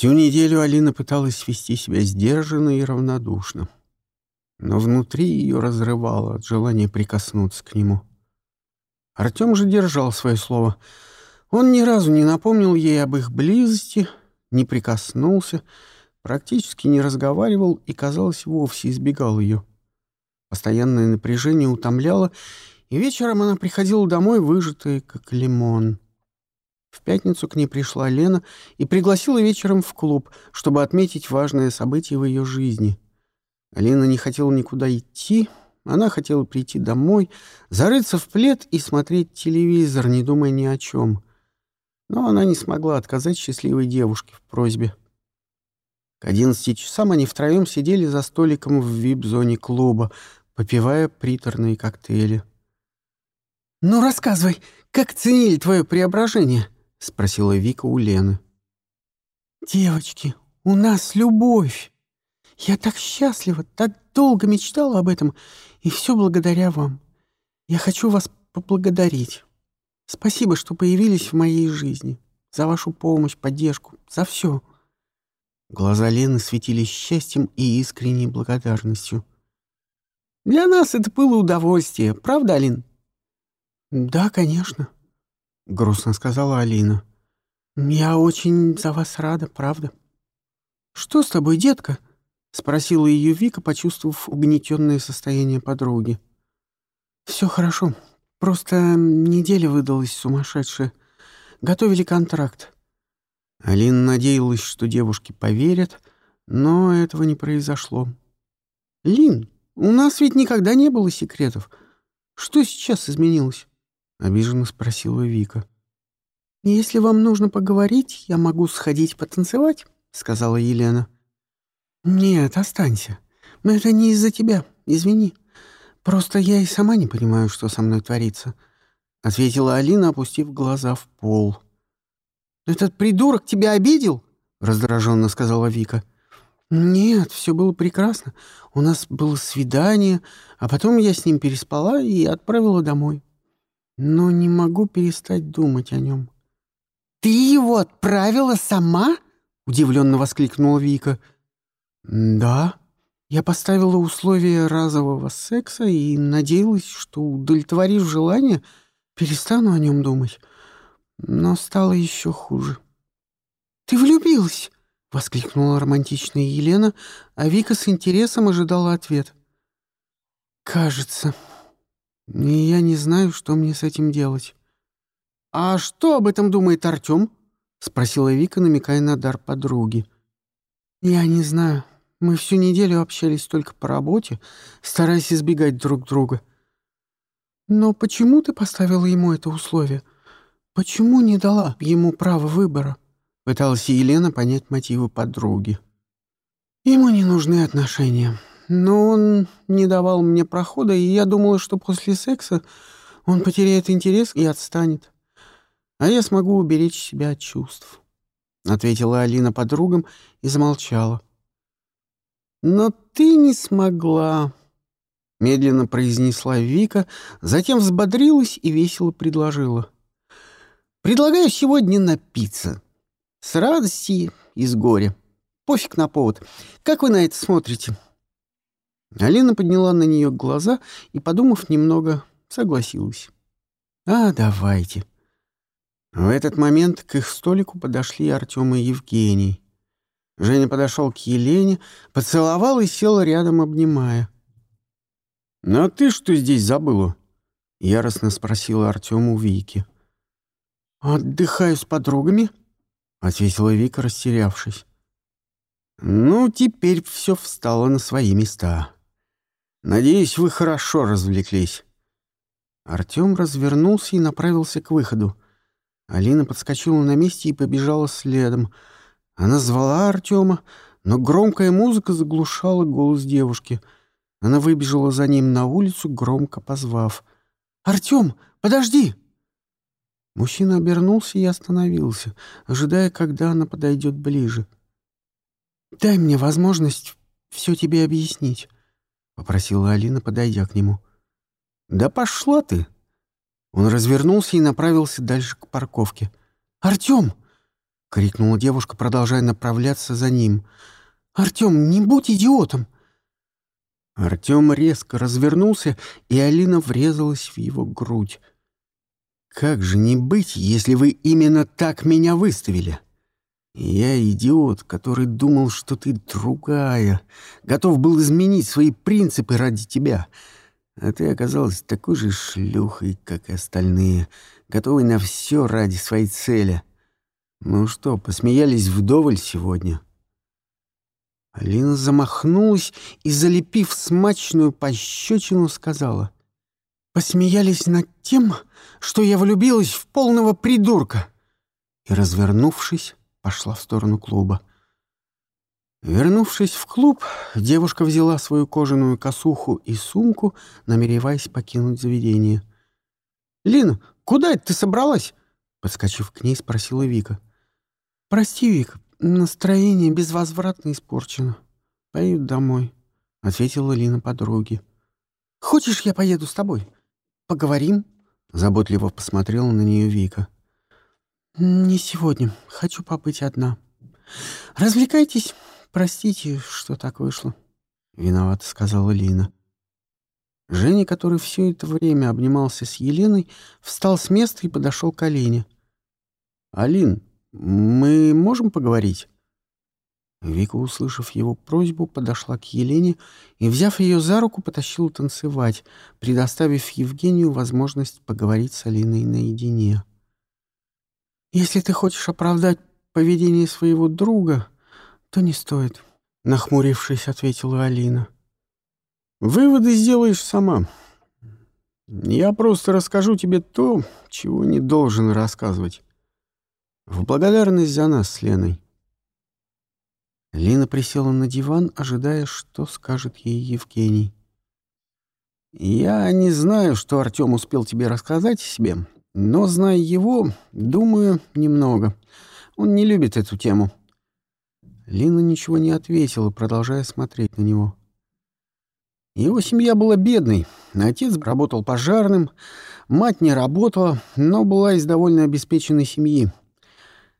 Всю неделю Алина пыталась вести себя сдержанно и равнодушно. Но внутри ее разрывало от желания прикоснуться к нему. Артем же держал свое слово. Он ни разу не напомнил ей об их близости, не прикоснулся, практически не разговаривал и, казалось, вовсе избегал ее. Постоянное напряжение утомляло, и вечером она приходила домой выжатая, как лимон. В пятницу к ней пришла Лена и пригласила вечером в клуб, чтобы отметить важное событие в ее жизни. Алина не хотела никуда идти, она хотела прийти домой, зарыться в плед и смотреть телевизор, не думая ни о чем. Но она не смогла отказать счастливой девушке в просьбе. К одиннадцати часам они втроем сидели за столиком в вип-зоне клуба, попивая приторные коктейли. «Ну, рассказывай, как ценили твое преображение?» — спросила Вика у Лены. «Девочки, у нас любовь. Я так счастлива, так долго мечтала об этом, и все благодаря вам. Я хочу вас поблагодарить. Спасибо, что появились в моей жизни. За вашу помощь, поддержку, за все». Глаза Лены светились счастьем и искренней благодарностью. «Для нас это было удовольствие, правда, Алин?» «Да, конечно», — грустно сказала Алина. «Я очень за вас рада, правда». «Что с тобой, детка?» — спросила ее Вика, почувствовав угнетенное состояние подруги. «Все хорошо. Просто неделя выдалась сумасшедшая. Готовили контракт». Алина надеялась, что девушки поверят, но этого не произошло. «Лин, у нас ведь никогда не было секретов. Что сейчас изменилось?» — обиженно спросила Вика. «Если вам нужно поговорить, я могу сходить потанцевать», — сказала Елена. «Нет, останься. Это не из-за тебя, извини. Просто я и сама не понимаю, что со мной творится», — ответила Алина, опустив глаза в пол. «Этот придурок тебя обидел?» — раздраженно сказала Вика. «Нет, все было прекрасно. У нас было свидание, а потом я с ним переспала и отправила домой» но не могу перестать думать о нем. «Ты его отправила сама?» — удивленно воскликнула Вика. «Да. Я поставила условия разового секса и надеялась, что, удовлетворив желание, перестану о нем думать. Но стало еще хуже». «Ты влюбилась?» — воскликнула романтичная Елена, а Вика с интересом ожидала ответ. «Кажется», и я не знаю, что мне с этим делать. «А что об этом думает Артем?» — спросила Вика, намекая на дар подруги. «Я не знаю. Мы всю неделю общались только по работе, стараясь избегать друг друга. Но почему ты поставила ему это условие? Почему не дала ему право выбора?» — пыталась Елена понять мотивы подруги. «Ему не нужны отношения», но он не давал мне прохода, и я думала, что после секса он потеряет интерес и отстанет. А я смогу уберечь себя от чувств. Ответила Алина подругам и замолчала. «Но ты не смогла», — медленно произнесла Вика, затем взбодрилась и весело предложила. «Предлагаю сегодня напиться. С радости и с горя. Пофиг на повод. Как вы на это смотрите?» Алина подняла на нее глаза и, подумав немного, согласилась. «А, давайте». В этот момент к их столику подошли Артем и Евгений. Женя подошел к Елене, поцеловал и сел рядом, обнимая. «Ну а ты что здесь забыла?» — яростно спросила Артем у Вики. «Отдыхаю с подругами», — ответила Вика, растерявшись. «Ну, теперь все встало на свои места». Надеюсь, вы хорошо развлеклись». Артем развернулся и направился к выходу. Алина подскочила на месте и побежала следом. Она звала Артема, но громкая музыка заглушала голос девушки. Она выбежала за ним на улицу, громко позвав. «Артем, подожди!» Мужчина обернулся и остановился, ожидая, когда она подойдет ближе. «Дай мне возможность все тебе объяснить» попросила Алина, подойдя к нему. «Да пошла ты!» Он развернулся и направился дальше к парковке. «Артем!» — крикнула девушка, продолжая направляться за ним. «Артем, не будь идиотом!» Артем резко развернулся, и Алина врезалась в его грудь. «Как же не быть, если вы именно так меня выставили?» «Я идиот, который думал, что ты другая, готов был изменить свои принципы ради тебя, а ты оказалась такой же шлюхой, как и остальные, готовой на все ради своей цели. Ну что, посмеялись вдоволь сегодня?» Алина замахнулась и, залепив смачную пощечину, сказала. «Посмеялись над тем, что я влюбилась в полного придурка!» И, развернувшись, пошла в сторону клуба. Вернувшись в клуб, девушка взяла свою кожаную косуху и сумку, намереваясь покинуть заведение. «Лина, куда это ты собралась?» Подскочив к ней, спросила Вика. «Прости, Вик, настроение безвозвратно испорчено. Поеду домой», — ответила Лина подруге. «Хочешь, я поеду с тобой? Поговорим?» Заботливо посмотрела на нее Вика. «Не сегодня. Хочу побыть одна. Развлекайтесь. Простите, что так вышло». Виновата, сказала Лина. Женя, который все это время обнимался с Еленой, встал с места и подошел к Алине. «Алин, мы можем поговорить?» Вика, услышав его просьбу, подошла к Елене и, взяв ее за руку, потащила танцевать, предоставив Евгению возможность поговорить с Алиной наедине. «Если ты хочешь оправдать поведение своего друга, то не стоит», — нахмурившись, ответила Алина. «Выводы сделаешь сама. Я просто расскажу тебе то, чего не должен рассказывать. В благодарность за нас с Леной». Лина присела на диван, ожидая, что скажет ей Евгений. «Я не знаю, что Артем успел тебе рассказать о себе, но, зная его, думаю, немного. Он не любит эту тему». Лина ничего не ответила, продолжая смотреть на него. Его семья была бедной. Отец работал пожарным, мать не работала, но была из довольно обеспеченной семьи.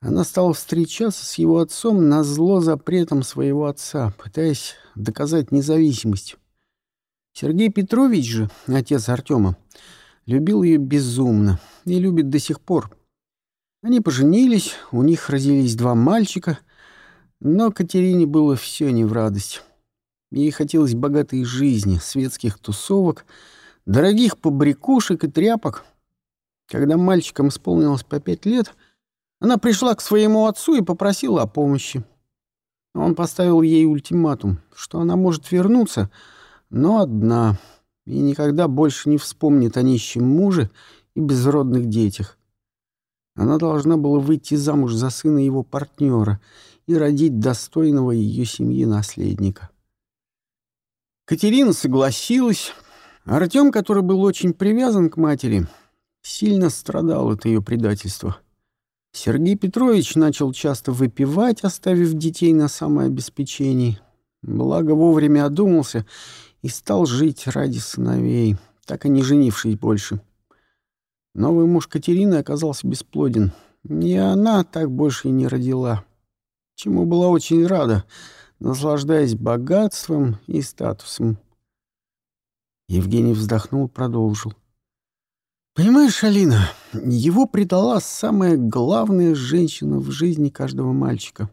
Она стала встречаться с его отцом на зло запретом своего отца, пытаясь доказать независимость. Сергей Петрович же, отец Артема, любил ее безумно и любит до сих пор. Они поженились, у них родились два мальчика, но Катерине было все не в радость. Ей хотелось богатой жизни, светских тусовок, дорогих побрякушек и тряпок. Когда мальчикам исполнилось по пять лет, она пришла к своему отцу и попросила о помощи. Он поставил ей ультиматум, что она может вернуться, но одна — и никогда больше не вспомнит о нищем муже и безродных детях. Она должна была выйти замуж за сына его партнера и родить достойного ее семьи наследника. Катерина согласилась. Артем, который был очень привязан к матери, сильно страдал от ее предательства. Сергей Петрович начал часто выпивать, оставив детей на самообеспечении. Благо вовремя одумался и стал жить ради сыновей, так и не женившись больше. Новый муж Катерины оказался бесплоден. И она так больше и не родила, чему была очень рада, наслаждаясь богатством и статусом. Евгений вздохнул и продолжил. «Понимаешь, Алина, его предала самая главная женщина в жизни каждого мальчика.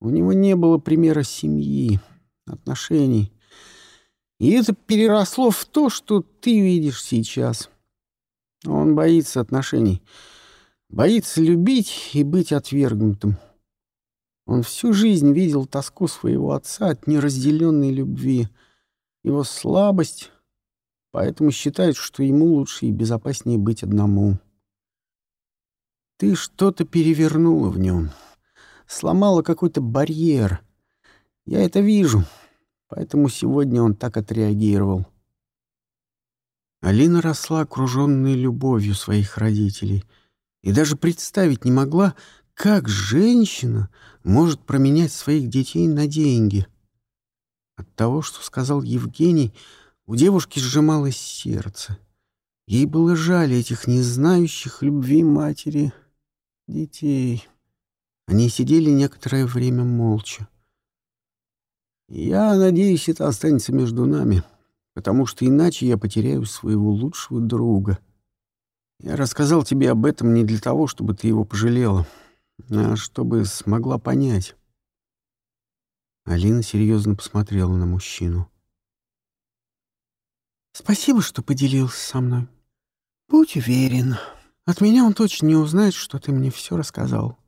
У него не было примера семьи, отношений. И это переросло в то, что ты видишь сейчас. Он боится отношений. Боится любить и быть отвергнутым. Он всю жизнь видел тоску своего отца от неразделенной любви, его слабость, поэтому считает, что ему лучше и безопаснее быть одному. Ты что-то перевернула в нем, сломала какой-то барьер. Я это вижу, Поэтому сегодня он так отреагировал. Алина росла окруженной любовью своих родителей и даже представить не могла, как женщина может променять своих детей на деньги. От того, что сказал Евгений, у девушки сжималось сердце. Ей было жаль этих не знающих любви матери детей. Они сидели некоторое время молча. «Я надеюсь, это останется между нами, потому что иначе я потеряю своего лучшего друга. Я рассказал тебе об этом не для того, чтобы ты его пожалела, а чтобы смогла понять». Алина серьезно посмотрела на мужчину. «Спасибо, что поделился со мной. Будь уверен, от меня он точно не узнает, что ты мне все рассказал.